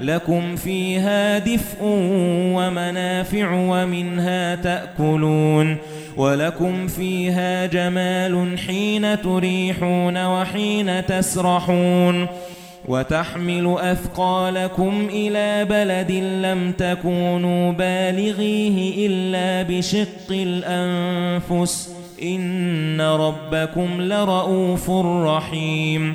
لَكُمْ فِيهَا دِفْءٌ وَمَنَافِعُ وَمِنْهَا تَأْكُلُونَ وَلَكُمْ فِيهَا جَمَالٌ حِينَ تُرِيحُونَ وَحِينَ تَسْرَحُونَ وَتَحْمِلُ أَثْقَالَكُمْ إِلَى بَلَدٍ لَّمْ تَكُونُوا بَالِغِيهِ إِلَّا بِشِقِّ الْأَنفُسِ إِنَّ رَبَّكُمْ لَرَءُوفٌ رَحِيمٌ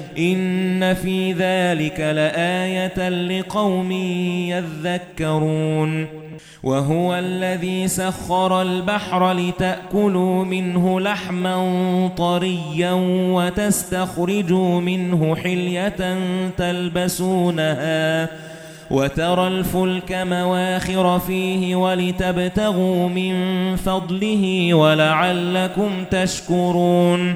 إِنَّ فِي ذَلِكَ لَآيَةً لِقَوْمٍ يَذَّكَّرُونَ وَهُوَ الَّذِي سَخَّرَ الْبَحْرَ لِتَأْكُلُوا مِنْهُ لَحْمًا طَرِيًّا وَتَسْتَخْرِجُوا مِنْهُ حِلْيَةً تَلْبَسُونَهَا وَتَرَى الْفُلْكَ مَوَاخِرَ فِيهِ وَلِتَبْتَغُوا مِنْ فَضْلِهِ وَلَعَلَّكُمْ تَشْكُرُونَ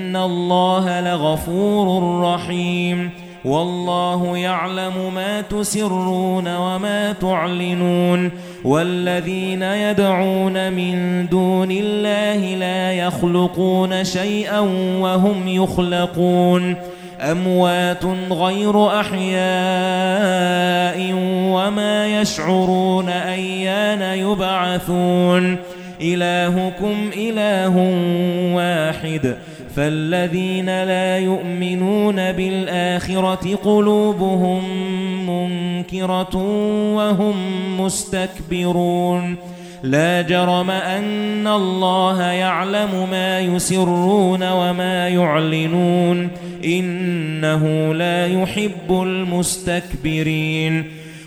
اللَّهَ لَغَفُورٌ رَّحِيمٌ. وَاللَّهُ يَعْلَمُ مَا تُسِرُّونَ وَمَا تُعْلِنُونَ. وَالَّذِينَ يَدْعُونَ مِن دُونِ اللَّهِ لَا يَخْلُقُونَ شَيْئًا وَهُمْ يُخْلَقُونَ. أَمْوَاتٌ غَيْرُ أَحْيَاءٍ وَمَا يَشْعُرُونَ أَيَّانَ يُبْعَثُونَ. إِلَٰهُكُمْ إِلَٰهٌ وَاحِدٌ. فَالَّذِينَ لَا يُؤْمِنُونَ بِالْآخِرَةِ قُلُوبُهُم مُنكِرَةٌ وَهُمْ مُسْتَكْبِرُونَ لا جرم أن الله يعلم ما يسرون وما يعلنون إنه لا يحب المستكبرين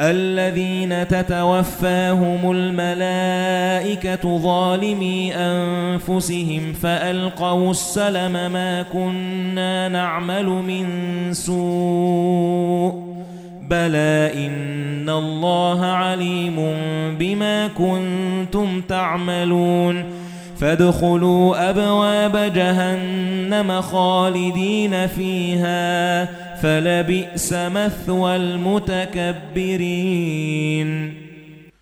الَّذِينَ تَتَوَفَّاهُمُ الْمَلَائِكَةُ ظَالِمِي أَنفُسِهِمْ فَأَلْقَوْا السَّلَمَ مَا كُنَّا نَعْمَلُ مِن سُوءٍ بَلَى إِنَّ اللَّهَ عَلِيمٌ بِمَا كُنتُمْ تَعْمَلُونَ فَادْخُلُوا أَبْوَابَ جَهَنَّمَ خَالِدِينَ فِيهَا فَلَبِئْسَ مَثْوَى الْمُتَكَبِّرِينَ.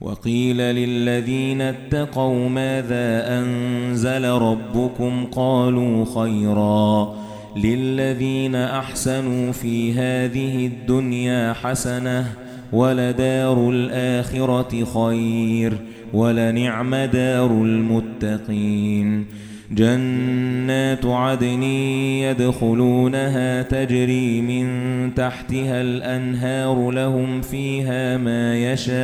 وَقِيلَ لِلَّذِينَ اتَّقَوْا مَاذَا أَنزَلَ رَبُّكُمْ؟ قَالُوا خَيْرًا. لِلَّذِينَ أَحْسَنُوا فِي هَذِهِ الدُّنْيَا حَسَنَةٌ وَلَدَارُ الْآخِرَةِ خَيْرٌ وَلَنِعْمَ دَارُ الْمُتَّقِينَ. جَنَّاتُ عَدْنٍ يَدْخُلُونَهَا تَجْرِي مِن تَحْتِهَا الْأَنْهَارُ لَهُمْ فِيهَا مَا يَشَاءُونَ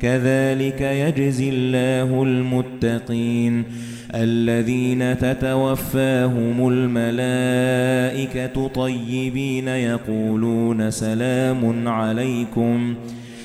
كَذَلِكَ يَجْزِي اللَّهُ الْمُتَّقِينَ الَّذِينَ تَتَوَفَّاهُمُ الْمَلَائِكَةُ طَيِّبِينَ يَقُولُونَ سَلَامٌ عَلَيْكُمْ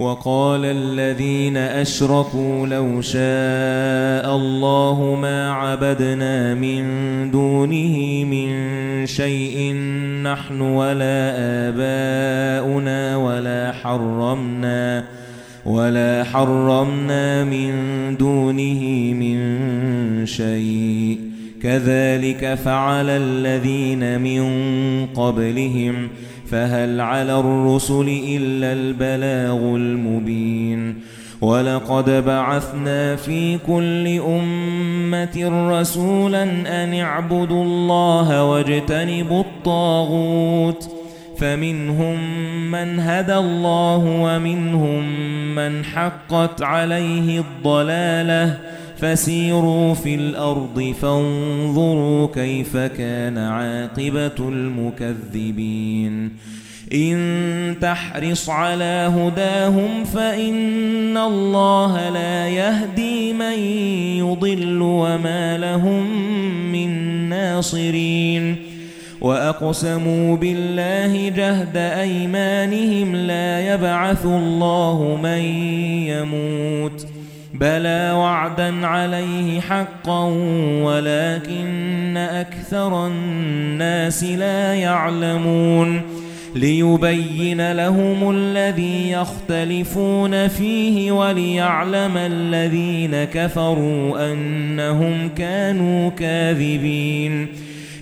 وَقَالَ الَّذِينَ أَشْرَكُوا لَوْ شَاءَ اللَّهُ مَا عَبَدْنَا مِن دُونِهِ مِن شَيْءٍ نَّحْنُ وَلَا آبَاؤُنَا وَلَا حَرَّمْنَا وَلَا حَرَّمْنَا مِن دُونِهِ مِن شَيْءٍ. كَذَلِكَ فَعَلَ الَّذِينَ مِن قَبْلِهِمْ فَهَلْ عَلَى الرُّسُلِ إِلَّا الْبَلَاغُ الْمُبِينُ وَلَقَدْ بَعَثْنَا فِي كُلِّ أُمَّةٍ رَّسُولًا أَنِ اعْبُدُوا اللَّهَ وَاجْتَنِبُوا الطَّاغُوتَ فَمِنْهُمْ مَنْ هَدَى اللَّهُ وَمِنْهُمْ مَنْ حَقَّتْ عَلَيْهِ الضَّلَالَةُ فَسِيرُوا فِي الْأَرْضِ فَانظُرُوا كَيْفَ كَانَ عَاقِبَةُ الْمُكَذِّبِينَ. إِن تَحْرِصْ عَلَى هُدَاهُمْ فَإِنَّ اللَّهَ لَا يَهْدِي مَن يُضِلُّ وَمَا لَهُم مِّن نَّاصِرِينَ. وَأَقْسَمُوا بِاللَّهِ جَهْدَ أَيْمَانِهِمْ لَا يَبْعَثُ اللَّهُ مَن يَمُوتُ. بَلَى وَعْدًا عَلَيْهِ حَقًّا وَلَكِنَّ أَكْثَرَ النَّاسِ لَا يَعْلَمُونَ لِيُبَيِّنَ لَهُمُ الَّذِي يَخْتَلِفُونَ فِيهِ وَلِيَعْلَمَ الَّذِينَ كَفَرُوا أَنَّهُمْ كَانُوا كَاذِبِينَ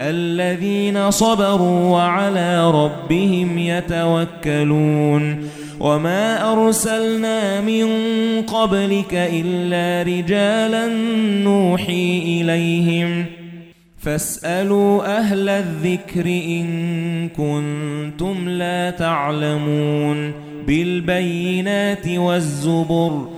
الَّذِينَ صَبَرُوا وَعَلَى رَبِّهِمْ يَتَوَكَّلُونَ وَمَا أَرْسَلْنَا مِن قَبْلِكَ إِلَّا رِجَالًا نُوحِي إِلَيْهِمْ فَاسْأَلُوا أَهْلَ الذِّكْرِ إِن كُنتُمْ لَا تَعْلَمُونَ بِالْبَيِّنَاتِ وَالزُّبُرِ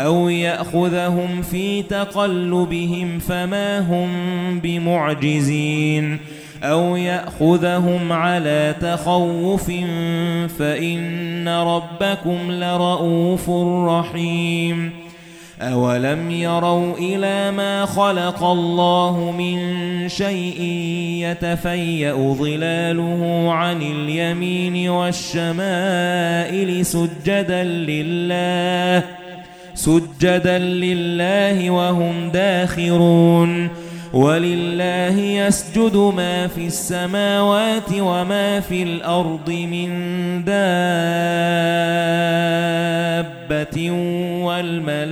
أَوْ يَأْخُذَهُمْ فِي تَقَلُّبِهِمْ فَمَا هُمْ بِمُعْجِزِينَ أَوْ يَأْخُذَهُمْ عَلَى تَخَوُّفٍ فَإِنَّ رَبَّكُمْ لَرَءُوفٌ رَحِيمٌ أَوَلَمْ يَرَوْا إِلَى مَا خَلَقَ اللَّهُ مِنْ شَيْءٍ يَتَفَيَّأُ ظِلَالُهُ عَنِ الْيَمِينِ وَالشَّمَائِلِ سُجَّدًا لِلَّهِ سُجَّدًا لِلَّهِ وَهُمْ دَاخِرُونَ وَلِلَّهِ يَسْجُدُ مَا فِي السَّمَاوَاتِ وَمَا فِي الْأَرْضِ مِن دَابَّةٍ وَالْمَلَائِكَةُ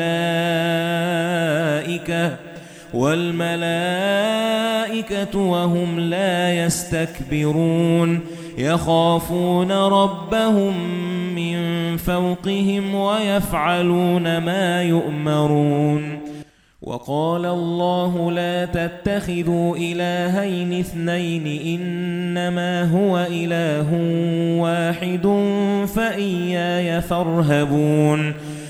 وَالْمَلَائِكَةُ وَهُمْ لَا يَسْتَكْبِرُونَ يَخَافُونَ رَبَّهُم مِّن فَوْقِهِمْ وَيَفْعَلُونَ مَا يُؤْمَرُونَ. وَقَالَ اللَّهُ لَا تَتَّخِذُوا إِلَٰهَيْنِ اثْنَيْنِ إِنَّمَا هُوَ إِلَٰهٌ وَاحِدٌ فَإِيَّايَ فَارْهَبُونِ.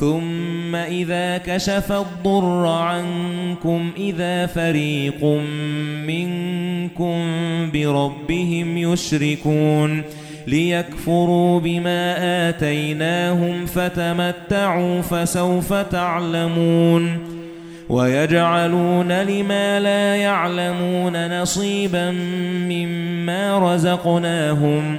ثُمَّ إِذَا كَشَفَ الضُّرَّ عَنكُمْ إِذَا فَرِيقٌ مِنكُم بِرَبِّهِمْ يُشْرِكُونَ لِيَكْفُرُوا بِمَا آتَيْنَاهُمْ فَتَمَتَّعُوا فَسَوْفَ تَعْلَمُونَ وَيَجْعَلُونَ لِمَا لَا يَعْلَمُونَ نَصِيبًا مِّمَّا رَزَقْنَاهُمْ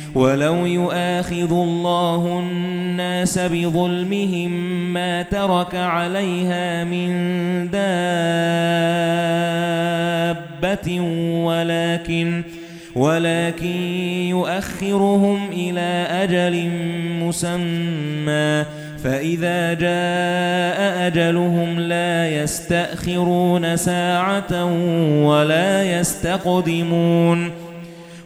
وَلَوْ يُؤَاخِذُ اللَّهُ النَّاسَ بِظُلْمِهِمْ مَا تَرَكَ عَلَيْهَا مِنْ دَابَّةٍ وَلَكِنْ وَلَكِنْ يُؤَخِّرُهُمْ إِلَى أَجَلٍ مُّسَمًّى فَإِذَا جَاءَ أَجَلُهُمْ لَا يَسْتَأْخِرُونَ سَاعَةً وَلَا يَسْتَقْدِمُونَ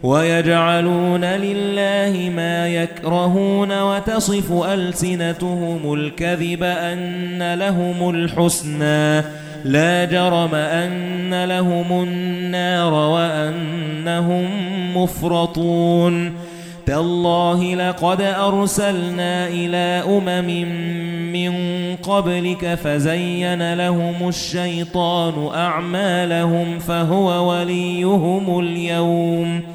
وَيَجْعَلُونَ لِلَّهِ مَا يَكْرَهُونَ وَتَصِفُ أَلْسِنَتُهُمُ الْكَذِبَ أَنَّ لَهُمُ الْحُسْنَى. لَا جَرَمَ أَنَّ لَهُمُ النَّارَ وَأَنَّهُمْ مُفْرَطُونَ. تَاللَّهِ لَقَدْ أَرْسَلْنَا إِلَى أُمَمٍ مِّن قَبْلِكَ فَزَيَّنَ لَهُمُ الشَّيْطَانُ أَعْمَالَهُمْ فَهُوَ وَلِيُّهُمُ الْيَوْمَ.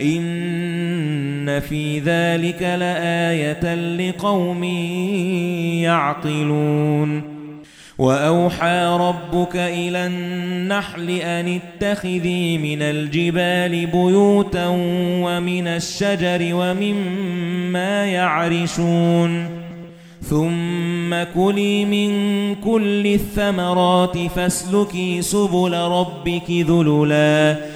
إِنَّ فِي ذَلِكَ لَآيَةً لِقَوْمٍ يَعْقِلُونَ. وَأَوْحَى رَبُّكَ إِلَى النَّحْلِ أَنِ اتَّخِذِي مِنَ الْجِبَالِ بُيُوتًا وَمِنَ الشَّجَرِ وَمِمَّا يَعْرِشُونَ. ثُمَّ كُلِي مِن كُلِّ الثَّمَرَاتِ فَاسْلُكِي سُبُلَ رَبِّكِ ذُلُلًا.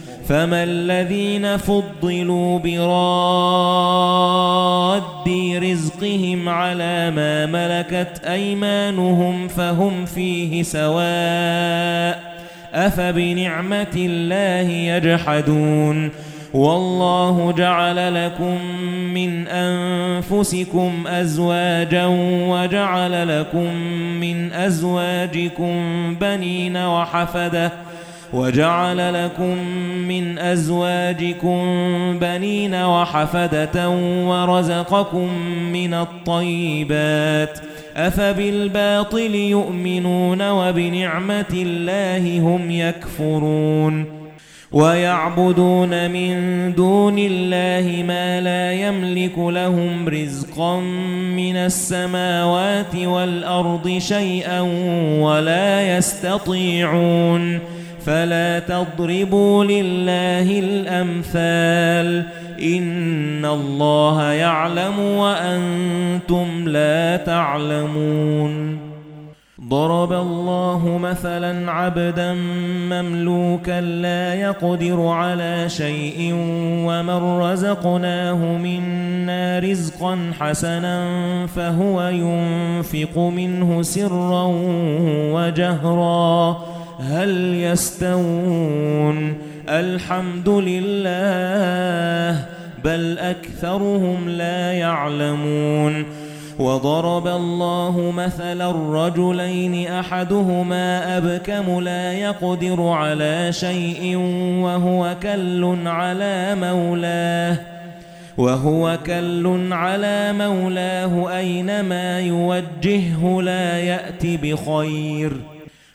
فَمَا الَّذِينَ فُضِّلُوا بِرَادِّ رِزْقِهِمْ عَلَى مَا مَلَكَتْ أَيْمَانُهُمْ فَهُمْ فِيهِ سَوَاءٌ أَفَبِنِعْمَةِ اللَّهِ يَجْحَدُونَ وَاللَّهُ جَعَلَ لَكُم مِّنْ أَنفُسِكُمْ أَزْوَاجًا وَجَعَلَ لَكُم مِّنْ أَزْوَاجِكُمْ بَنِينَ وَحَفَدَةً وَجَعَلَ لَكُم مِّنْ أَزْوَاجِكُم بَنِينَ وَحَفَدَةً وَرَزَقَكُم مِّنَ الطَّيِّبَاتِ أَفَبِالْبَاطِلِ يُؤْمِنُونَ وَبِنِعْمَةِ اللَّهِ هُمْ يَكْفُرُونَ وَيَعْبُدُونَ مِن دُونِ اللَّهِ مَا لَا يَمْلِكُ لَهُمْ رِزْقًا مِنَ السَّمَاوَاتِ وَالْأَرْضِ شَيْئًا وَلَا يَسْتَطِيعُونَ فَلَا تَضْرِبُوا لِلَّهِ الْأَمْثَالَ. إِنَّ اللَّهَ يَعْلَمُ وَأَنْتُمْ لَا تَعْلَمُونَ. ضَرَبَ اللَّهُ مَثَلًا عَبْدًا مَمْلُوكًا لَّا يَقْدِرُ عَلَى شَيْءٍ وَمَن رَّزَقْنَاهُ مِنَّا رِزْقًا حَسَنًا فَهُوَ يُنفِقُ مِنْهُ سِرًّا وَجَهْرًا. هَلْ يَسْتَوُونَ الْحَمْدُ لِلَّهِ بَلْ أَكْثَرُهُمْ لَا يَعْلَمُونَ وَضَرَبَ اللَّهُ مَثَلًا رَجُلَيْنِ أَحَدُهُمَا أَبْكَمُ لَا يَقْدِرُ عَلَى شَيْءٍ وَهُوَ كَلٌّ عَلَى مَوْلَاهُ وَهُوَ كَلٌّ عَلَى مَوْلَاهُ أَيْنَمَا يُوَجِّههُ لَا يَأْتِ بِخَيْرٍ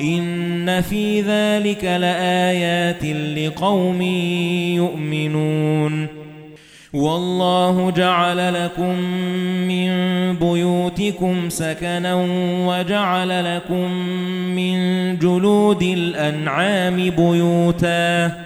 إِنَّ فِي ذَلِكَ لَآيَاتٍ لِقَوْمٍ يُؤْمِنُونَ وَاللَّهُ جَعَلَ لَكُم مِّن بُيُوتِكُمْ سَكَنًا وَجَعَلَ لَكُم مِّن جُلُودِ الْأَنْعَامِ بُيُوتًا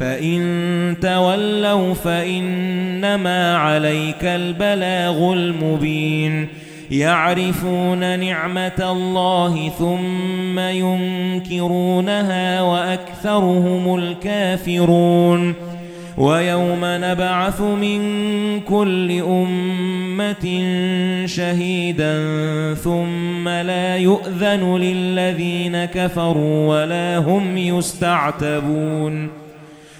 فَإِن تَوَلَّوْا فَإِنَّمَا عَلَيْكَ الْبَلَاغُ الْمُبِينُ. يَعْرِفُونَ نِعْمَةَ اللَّهِ ثُمَّ يُنكِرُونَهَا وَأَكْثَرُهُمُ الْكَافِرُونَ. وَيَوْمَ نَبْعَثُ مِنْ كُلِّ أُمَّةٍ شَهِيدًا ثُمَّ لَا يُؤْذَنُ لِلَّذِينَ كَفَرُوا وَلَا هُمْ يُسْتَعْتَبُونَ.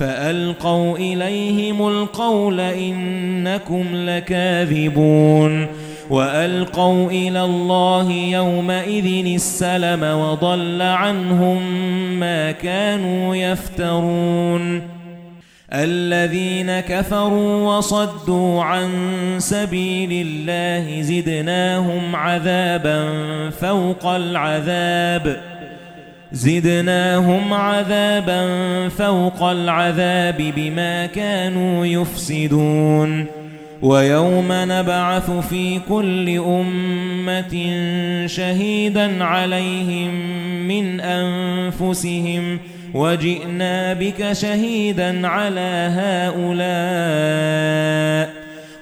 فَأَلْقَوْا إِلَيْهِمُ الْقَوْلَ إِنَّكُمْ لَكَاذِبُونَ وَأَلْقَوْا إِلَى اللَّهِ يَوْمَئِذٍ السَّلَمَ وَضَلَّ عَنْهُمْ مَا كَانُوا يَفْتَرُونَ الَّذِينَ كَفَرُوا وَصَدُّوا عَن سَبِيلِ اللَّهِ زِدْنَاهُمْ عَذَابًا فَوْقَ الْعَذَابِ زِدْنَاهُمْ عَذَابًا فَوْقَ الْعَذَابِ بِمَا كَانُوا يُفْسِدُونَ. وَيَوْمَ نَبْعَثُ فِي كُلِّ أُمَّةٍ شَهِيدًا عَلَيْهِمْ مِنْ أَنفُسِهِمْ. وَجِئْنَا بِكَ شَهِيدًا عَلَى هَؤُلَاءِ.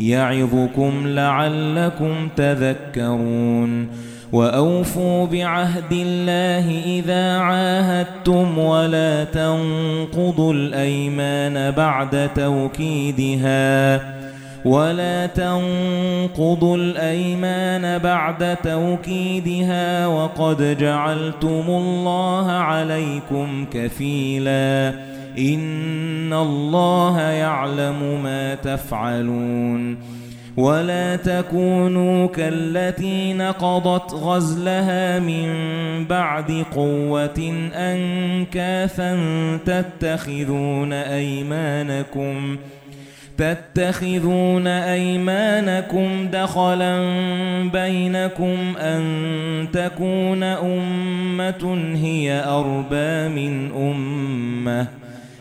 يَعِظُكُمْ لَعَلَّكُمْ تَذَكَّرُونَ وَأَوْفُوا بِعَهْدِ اللَّهِ إِذَا عَاهَدتُّمْ وَلَا تَنقُضُوا الْأَيْمَانَ بَعْدَ تَوْكِيدِهَا وَلَا تَنقُضُوا الْأَيْمَانَ بَعْدَ تَوْكِيدِهَا وَقَدْ جَعَلْتُمُ اللَّهَ عَلَيْكُمْ كَفِيلًا إِنَّ اللَّهَ يَعْلَمُ مَا تَفْعَلُونَ وَلَا تَكُونُوا كَالَّتِي نَقَضَتْ غَزْلَهَا مِنْ بَعْدِ قُوَّةٍ أَنْكَاثًا تَتَّخِذُونَ أَيْمَانَكُمْ تَتَّخِذُونَ أَيْمَانَكُمْ دَخَلًا بَيْنَكُمْ أَن تَكُونَ أُمَّةٌ هِيَ أَرْبَى مِنْ أُمَّةٍ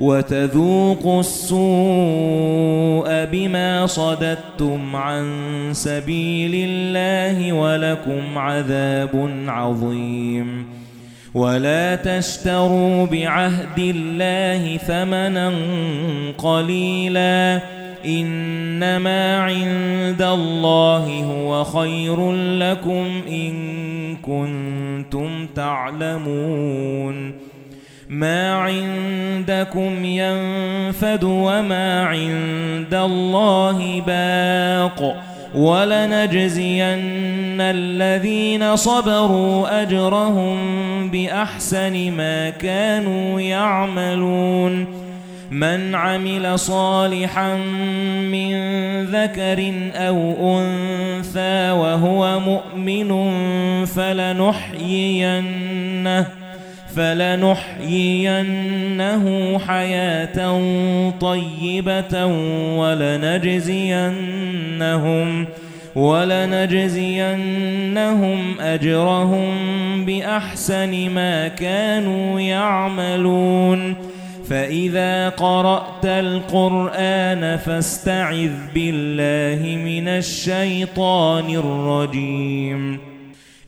وَتَذُوقُوا السُّوءَ بِمَا صَدَدتُّمْ عَن سَبِيلِ اللَّهِ وَلَكُمْ عَذَابٌ عَظِيمٌ. ولا تشتروا بعهد الله ثمنا قليلا. إنما عند الله هو خير لكم إن كنتم تعلمون. ما عندكم ينفد وما عند الله باق وَلَنَجْزِيَنَّ الَّذِينَ صَبَرُوا أَجْرَهُم بِأَحْسَنِ مَا كَانُوا يَعْمَلُونَ مَنْ عَمِلَ صَالِحًا مِنْ ذَكَرٍ أَوْ أُنْثَى وَهُوَ مُؤْمِنٌ فَلَنُحْيِيَنَّهُ فَلَنُحْيِيَنَّهُ حَيَاةً طَيِّبَةً وَلَنَجْزِيَنَّهُمْ وَلَنَجْزِيَنَّهُمْ أَجْرَهُم بِأَحْسَنِ مَا كَانُوا يَعْمَلُونَ فَإِذَا قَرَأْتَ الْقُرْآنَ فَاسْتَعِذْ بِاللَّهِ مِنَ الشَّيْطَانِ الرَّجِيمِ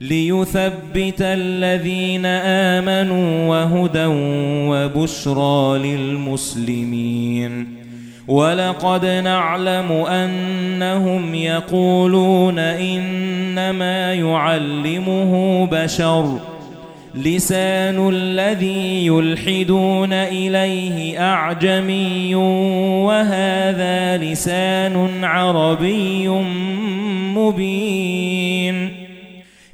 لِيُثَبِّتَ الَّذِينَ آمَنُوا وَهُدًى وَبُشْرَى لِلْمُسْلِمِينَ. وَلَقَدْ نَعْلَمُ أَنَّهُمْ يَقُولُونَ إِنَّمَا يُعَلِّمُهُ بَشَرٌ. لِسَانُ الَّذِي يُلْحِدُونَ إِلَيْهِ أَعْجَمِيٌّ وَهَذَا لِسَانٌ عَرَبِيٌّ مُبِينٌ.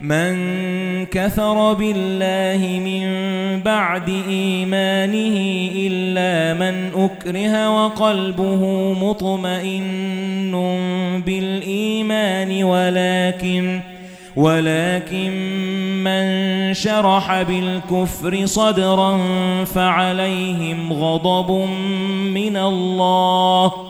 مَنْ كَفَرَ بِاللَّهِ مِنْ بَعْدِ إِيمَانِهِ إِلَّا مَنْ أُكْرِهَ وَقَلْبُهُ مُطْمَئِنٌّ بِالْإِيمَانِ وَلَكِنْ وَلَكِنْ مَنْ شَرَحَ بِالْكُفْرِ صَدْرًا فَعَلَيْهِمْ غَضَبٌ مِنَ اللَّهِ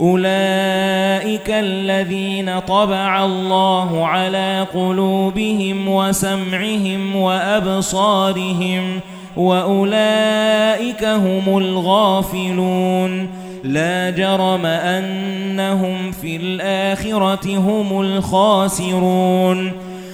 أُولَئِكَ الَّذِينَ طَبَعَ اللَّهُ عَلَى قُلُوبِهِمْ وَسَمْعِهِمْ وَأَبْصَارِهِمْ وَأُولَئِكَ هُمُ الْغَافِلُونَ. لَا جَرَمَ أَنَّهُمْ فِي الْآخِرَةِ هُمُ الْخَاسِرُونَ.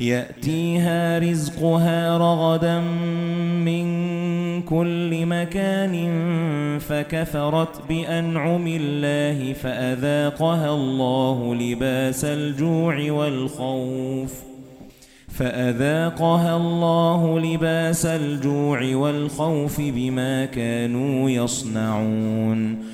يأتيها رزقها رغدا من كل مكان فكفرت بأنعم الله فأذاقها الله لباس الجوع والخوف فأذاقها الله لباس الجوع والخوف بما كانوا يصنعون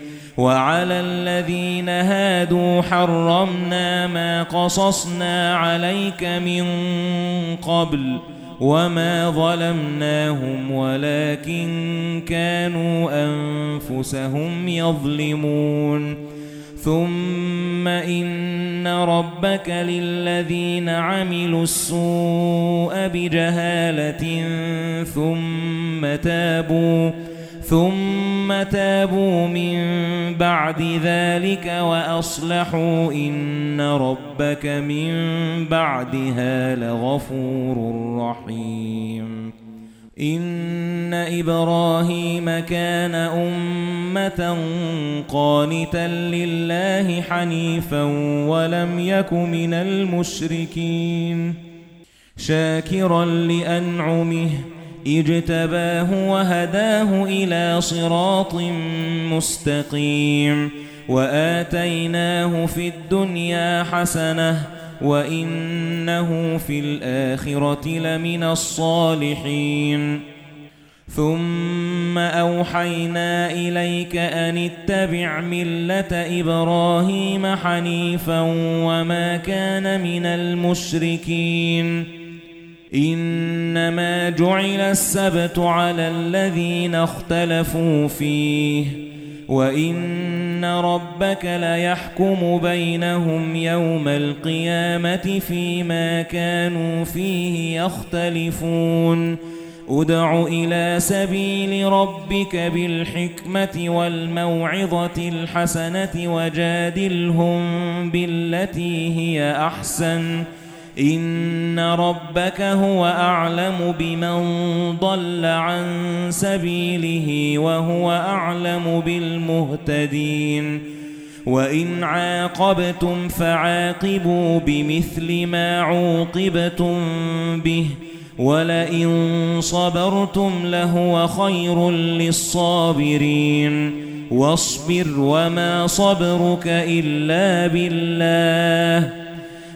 وَعَلَى الَّذِينَ هَادُوا حَرَّمْنَا مَا قَصَصْنَا عَلَيْكَ مِنْ قَبْلُ وَمَا ظَلَمْنَاهُمْ وَلَكِنْ كَانُوا أَنفُسَهُمْ يَظْلِمُونَ. ثُمَّ إِنَّ رَبَّكَ لِلَّذِينَ عَمِلُوا السُّوءَ بِجَهَالَةٍ ثُمَّ تَابُوا ثُمَّ تَابُوا مِن بَعْدِ ذَلِكَ وَأَصْلَحُوا إِنَّ رَبَّكَ مِن بَعْدِهَا لَغَفُورٌ رَّحِيمٌ. إِنَّ إِبْرَاهِيمَ كَانَ أُمَّةً قَانِتًا لِّلَّهِ حَنِيفًا وَلَمْ يَكُ مِنَ الْمُشْرِكِينَ. شَاكِرًا لِّأَنْعُمِهِ اجتباه وهداه إلى صراط مستقيم وآتيناه في الدنيا حسنة وإنه في الآخرة لمن الصالحين ثُمَّ أَوْحَيْنَا إِلَيْكَ أَنِ اتَّبِعْ مِلَّةَ إِبْرَاهِيمَ حَنِيفًا وَمَا كَانَ مِنَ الْمُشْرِكِينَ إِنَّمَا جُعِلَ السَّبْتُ عَلَى الَّذِينَ اخْتَلَفُوا فِيهِ وَإِنَّ رَبَّكَ لَيَحْكُمُ بَيْنَهُمْ يَوْمَ الْقِيَامَةِ فِيمَا كَانُوا فِيهِ يَخْتَلِفُونَ. أُدْعُ إِلَى سَبِيلِ رَبِّكَ بِالْحِكْمَةِ وَالْمَوْعِظَةِ الْحَسَنَةِ وَجَادِلْهُم بِالَّتِي هِيَ أَحْسَنُ. إِنَّ رَبَّكَ هُوَ أَعْلَمُ بِمَنْ ضَلَّ عَن سَبِيلِهِ وَهُوَ أَعْلَمُ بِالْمُهْتَدِينَ وَإِنْ عَاقَبْتُمْ فَعَاقِبُوا بِمِثْلِ مَا عُوقِبْتُمْ بِهِ وَلَئِن صَبَرْتُمْ لَهُوَ خَيْرٌ لِلصَّابِرِينَ وَاصْبِرْ وَمَا صَبْرُكَ إِلَّا بِاللَّهِ